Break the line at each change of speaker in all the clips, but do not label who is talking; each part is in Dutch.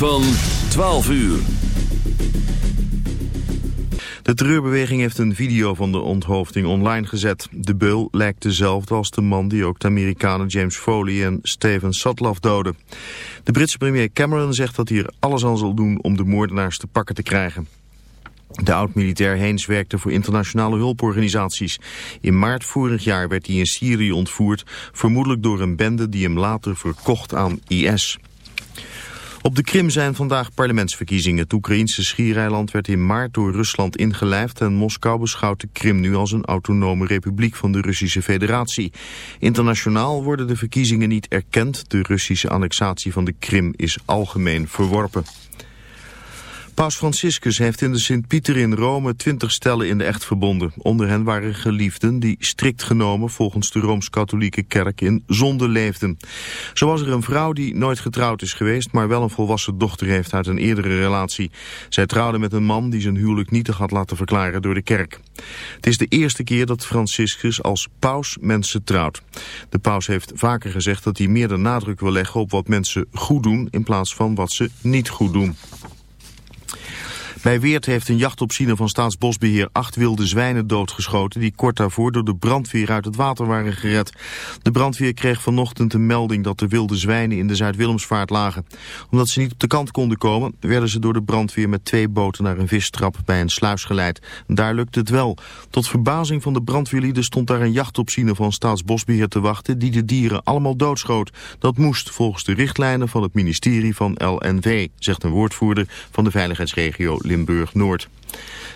Van 12 uur.
De terreurbeweging heeft een video van de onthoofding online gezet. De beul lijkt dezelfde als de man die ook de Amerikanen James Foley en Steven Sotloff doden. De Britse premier Cameron zegt dat hij er alles aan zal doen om de moordenaars te pakken te krijgen. De oud-militair Heens werkte voor internationale hulporganisaties. In maart vorig jaar werd hij in Syrië ontvoerd, vermoedelijk door een bende die hem later verkocht aan IS. Op de Krim zijn vandaag parlementsverkiezingen. Het Oekraïnse schiereiland werd in maart door Rusland ingelijfd... en Moskou beschouwt de Krim nu als een autonome republiek van de Russische federatie. Internationaal worden de verkiezingen niet erkend. De Russische annexatie van de Krim is algemeen verworpen. Paus Franciscus heeft in de Sint-Pieter in Rome twintig stellen in de echt verbonden. Onder hen waren geliefden die strikt genomen volgens de Rooms-Katholieke Kerk in zonde leefden. Zo was er een vrouw die nooit getrouwd is geweest, maar wel een volwassen dochter heeft uit een eerdere relatie. Zij trouwde met een man die zijn huwelijk nietig had laten verklaren door de kerk. Het is de eerste keer dat Franciscus als paus mensen trouwt. De paus heeft vaker gezegd dat hij meer de nadruk wil leggen op wat mensen goed doen in plaats van wat ze niet goed doen. Bij Weert heeft een jachtopziener van Staatsbosbeheer acht wilde zwijnen doodgeschoten... die kort daarvoor door de brandweer uit het water waren gered. De brandweer kreeg vanochtend een melding dat de wilde zwijnen in de Zuid-Willemsvaart lagen. Omdat ze niet op de kant konden komen, werden ze door de brandweer met twee boten naar een vistrap bij een sluis geleid. Daar lukte het wel. Tot verbazing van de brandweerlieden stond daar een jachtopziener van Staatsbosbeheer te wachten... die de dieren allemaal doodschoot. Dat moest volgens de richtlijnen van het ministerie van LNV, zegt een woordvoerder van de veiligheidsregio Limburg-Noord.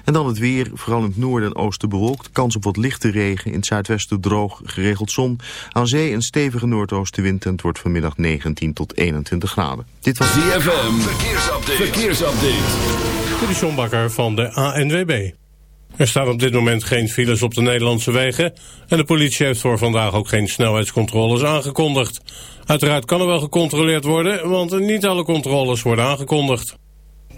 En dan het weer, vooral in het noorden en oosten bewolkt. Kans op wat lichte regen, in het zuidwesten droog, geregeld zon. Aan zee een stevige noordoostenwind en het wordt vanmiddag 19 tot 21 graden.
Dit was DFM, verkeersupdate. verkeersupdate.
Is van de ANWB. Er staan op dit moment geen files op de Nederlandse wegen... en de politie heeft voor vandaag ook geen snelheidscontroles aangekondigd. Uiteraard kan er wel gecontroleerd worden, want niet alle controles worden aangekondigd.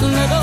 to
never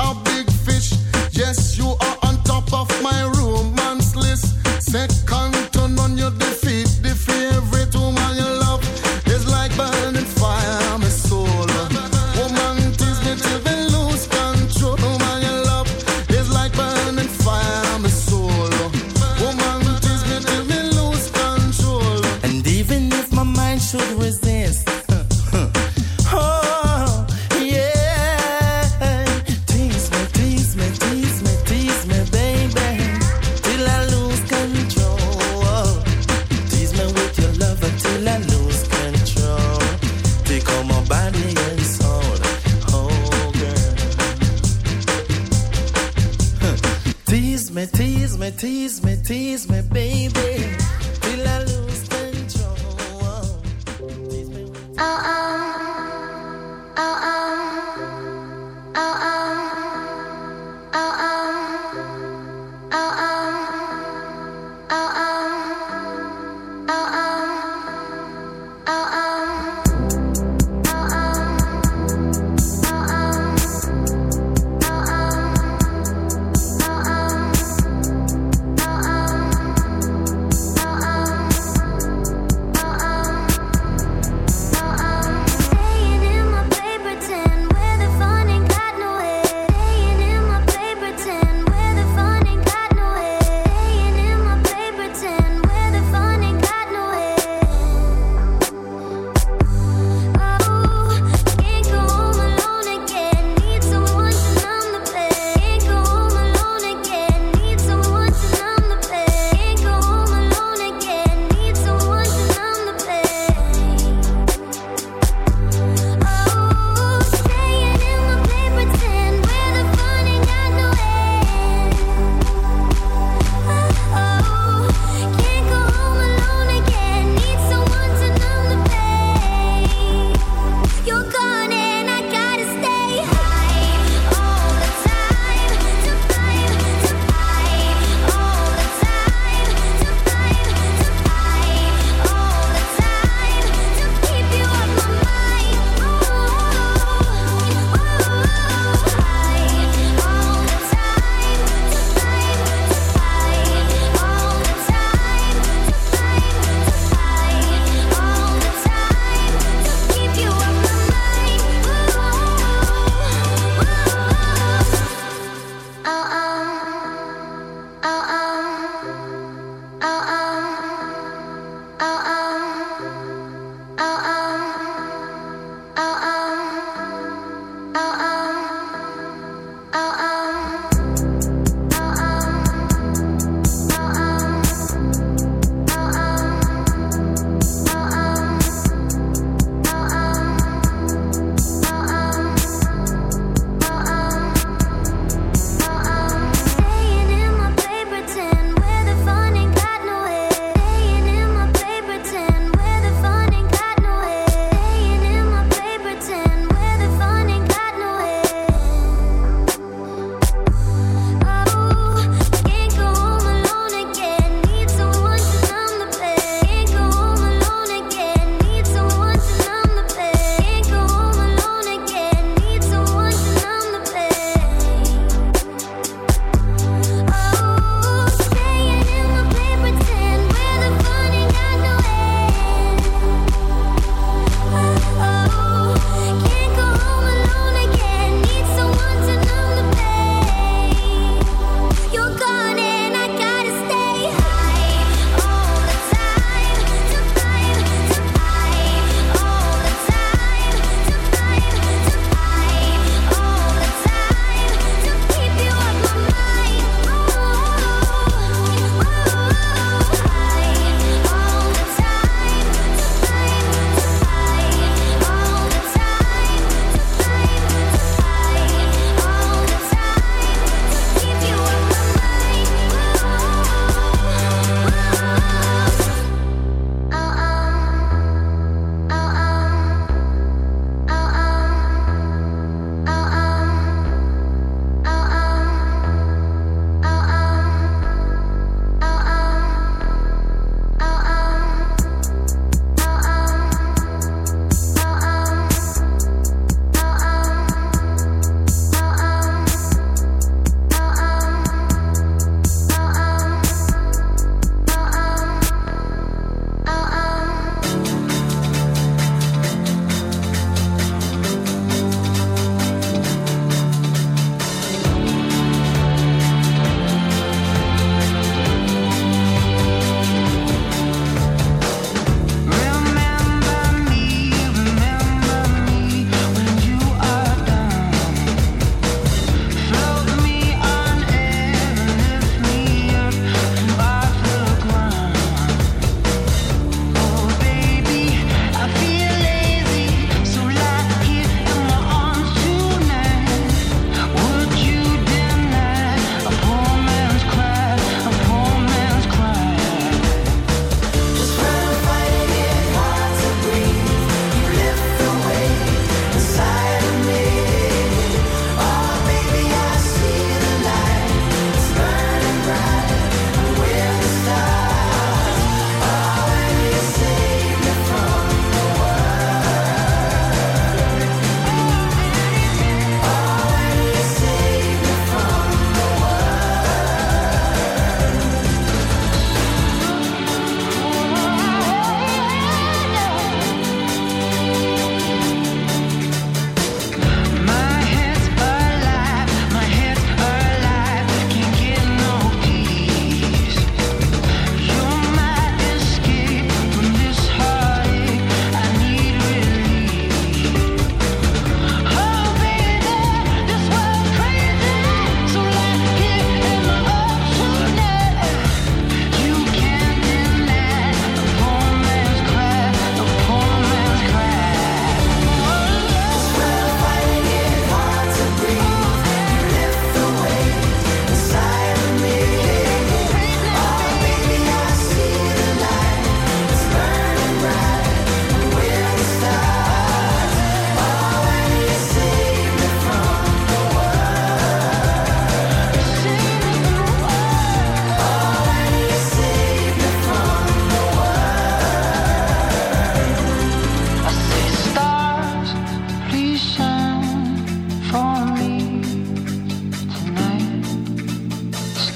a big fish. Yes, you are on top of my romance list. Second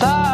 Ah.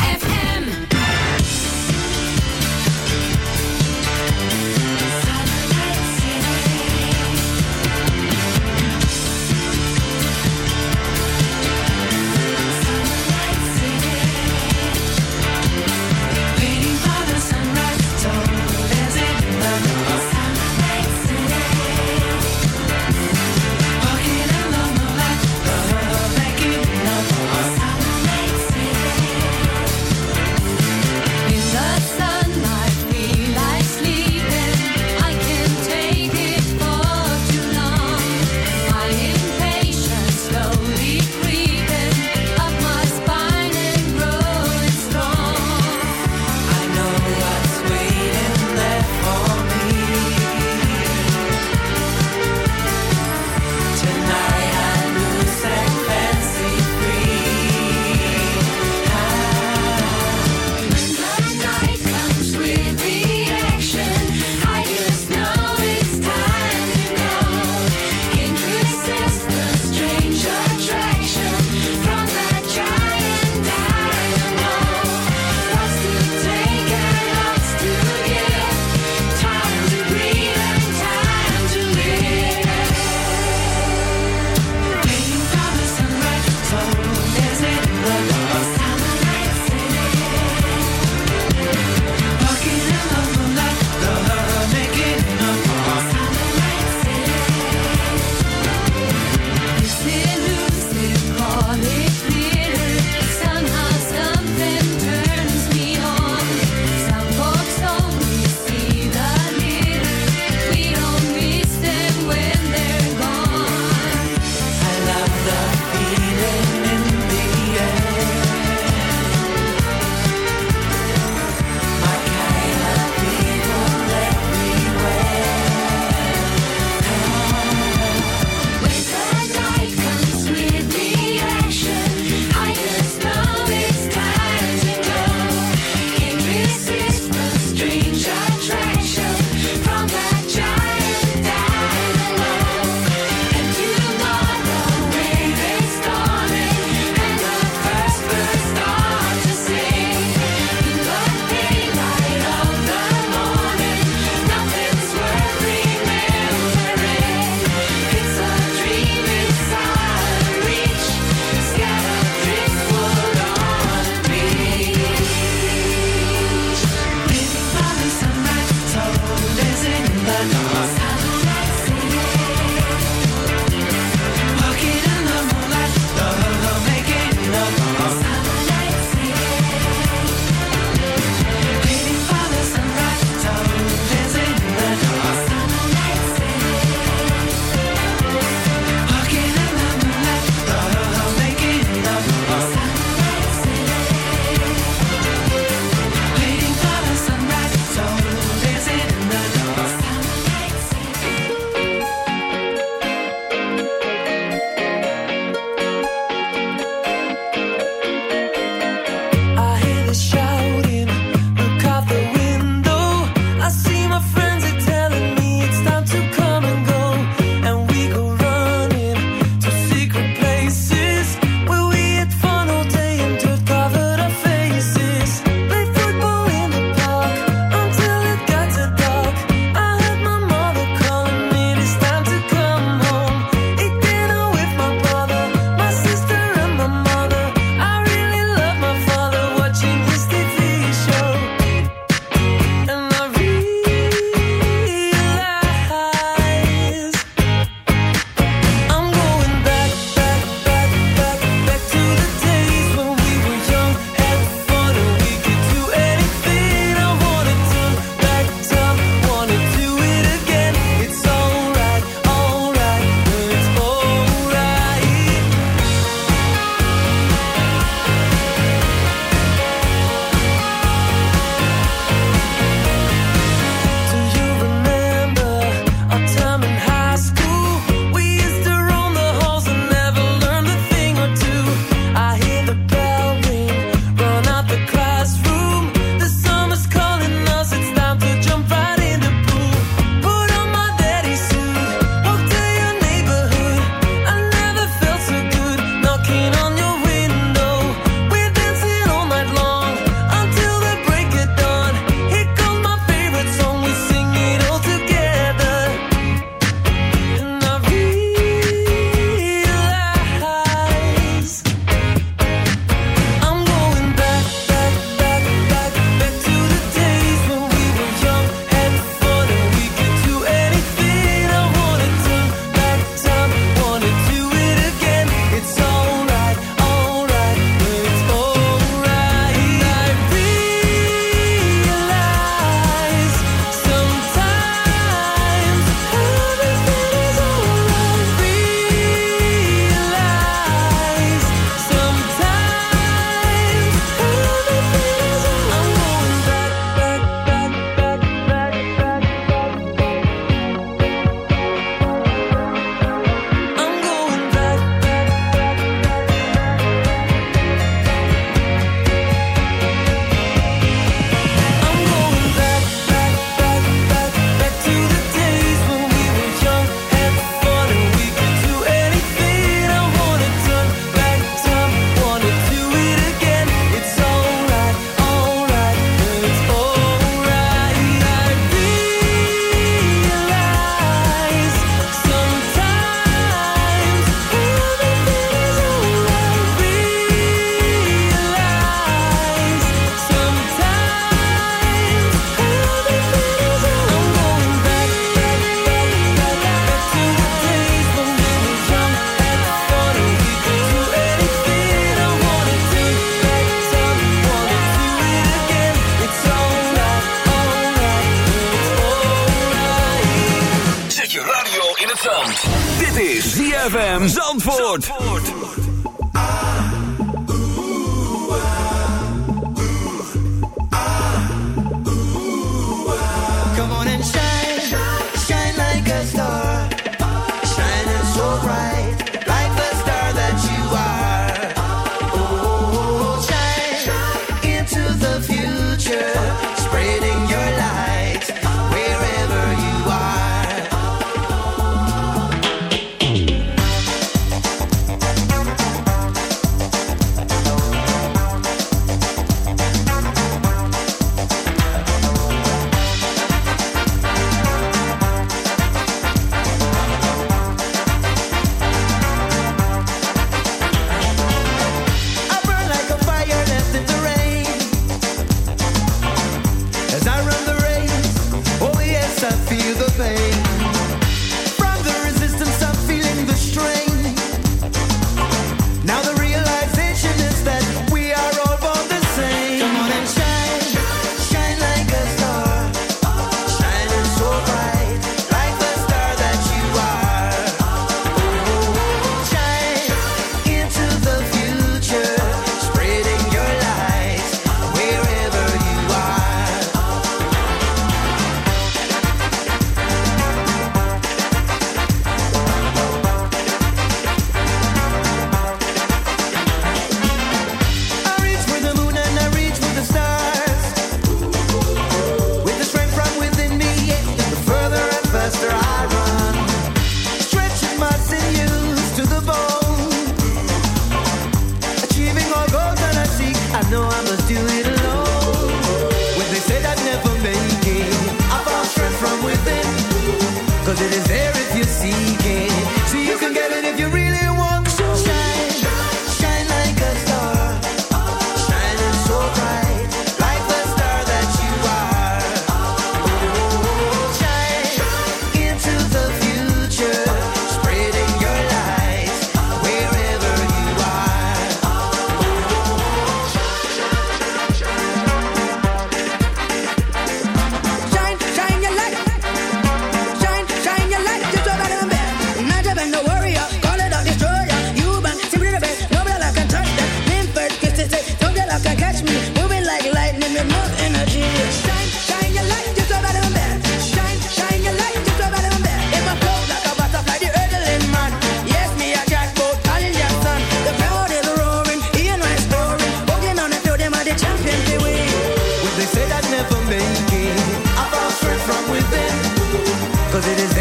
It
is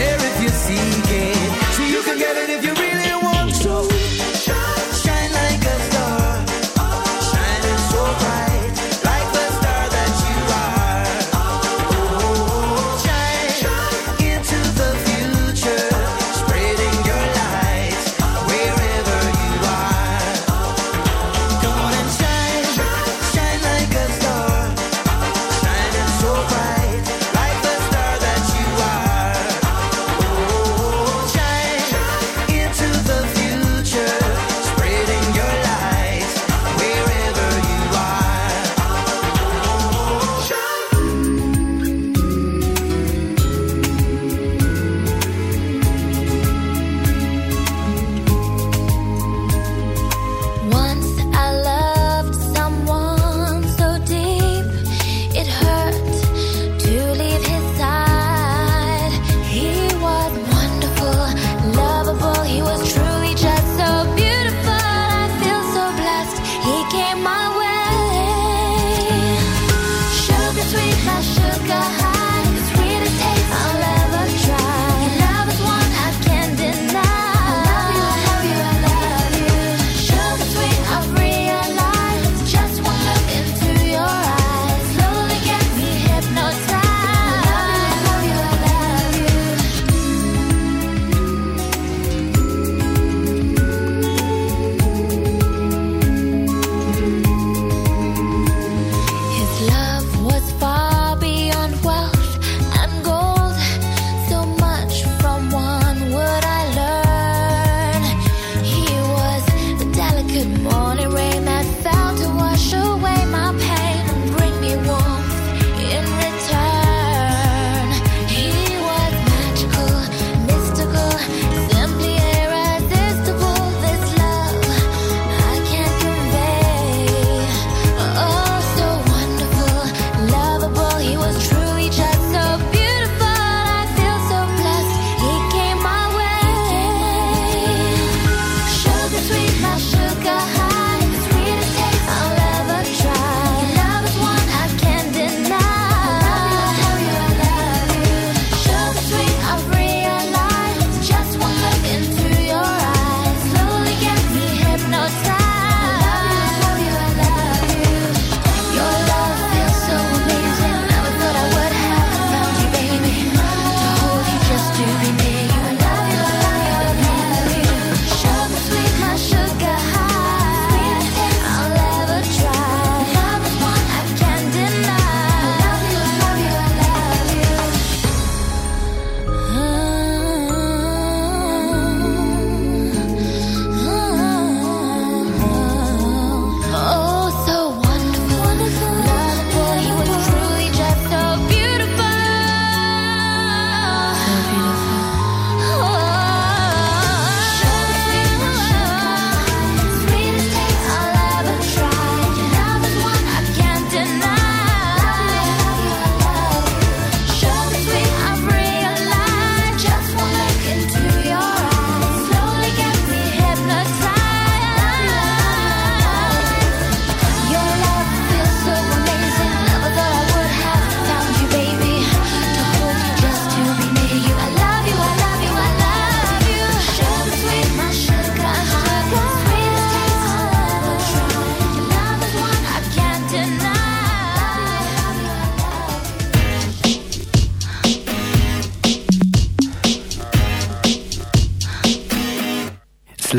morning rain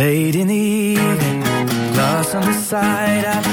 Late in the evening, glass on the side. I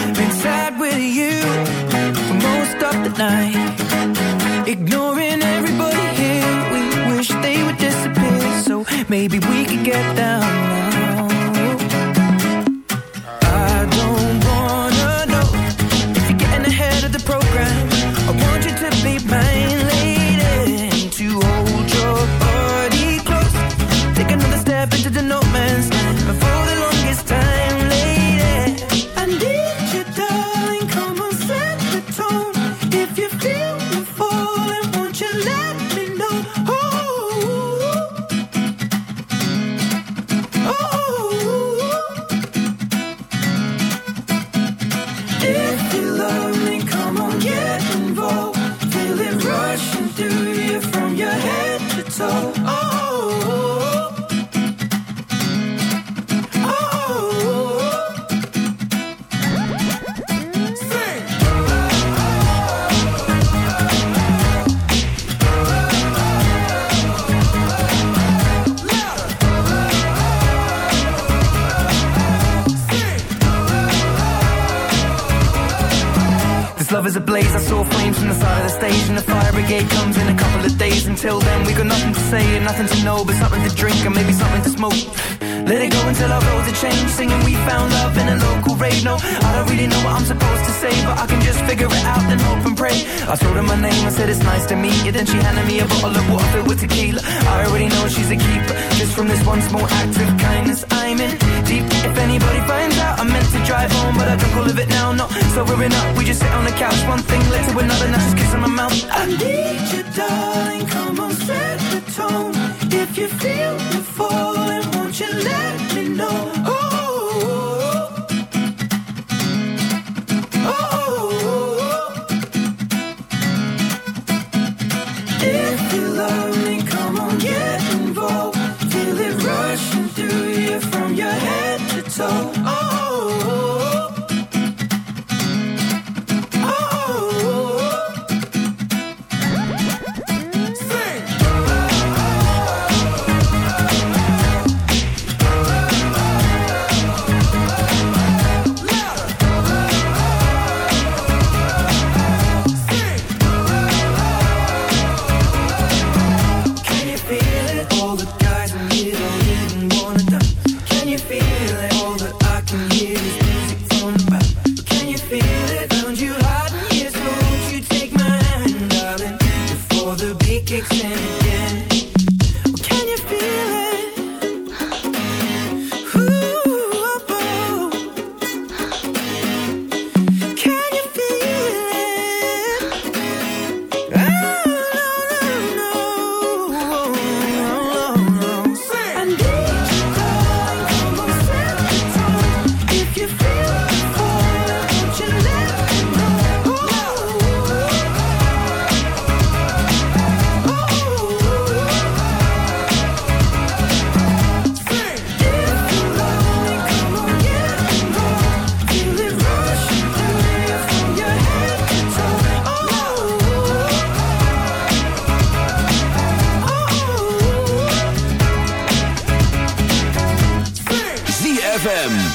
really know. I don't really know what I'm supposed to say But I can just figure it out and hope and pray. I told her my name, I said it's nice to meet you. Then she handed me a bottle of water filled with tequila. I already know she's a keeper. Just from this one small act of kindness I'm in deep. If anybody finds out I meant to drive home But I took all of it now, not sobering up We just sit on the couch, one thing led to another Now she's kissing my mouth. I need you darling, come on set the tone. If you feel the falling, won't you let me know?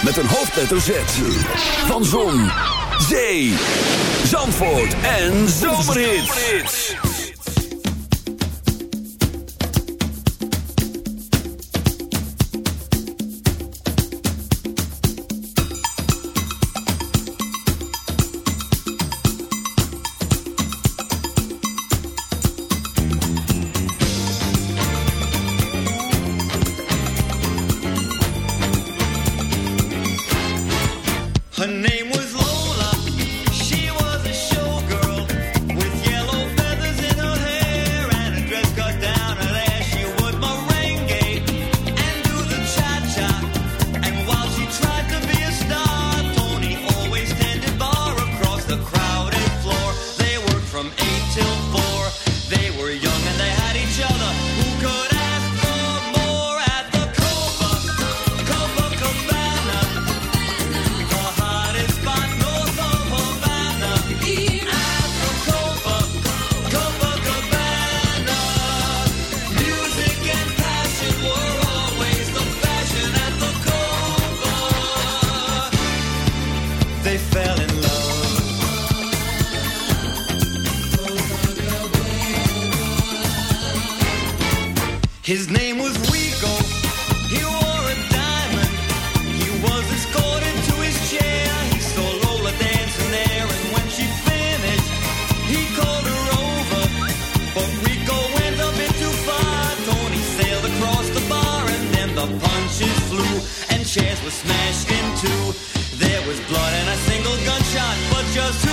met een hoofdletter Z. Van Zon, Zee, Zandvoort en Zomerhits.
Was
smashed in two. There was blood and a single gunshot, but just who?